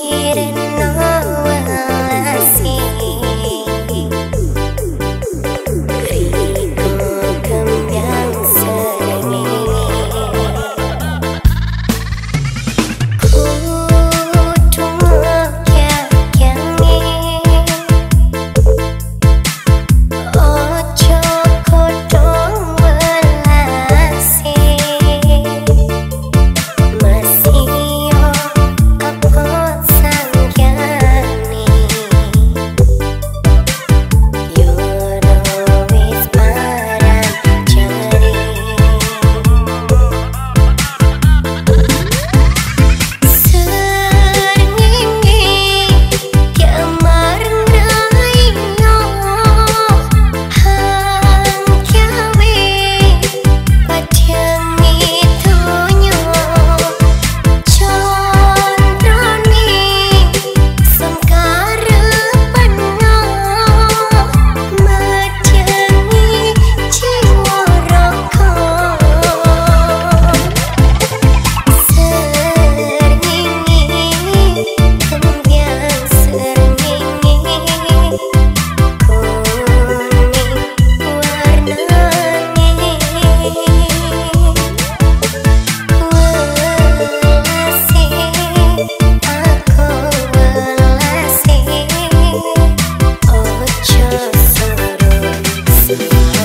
quiere Yes.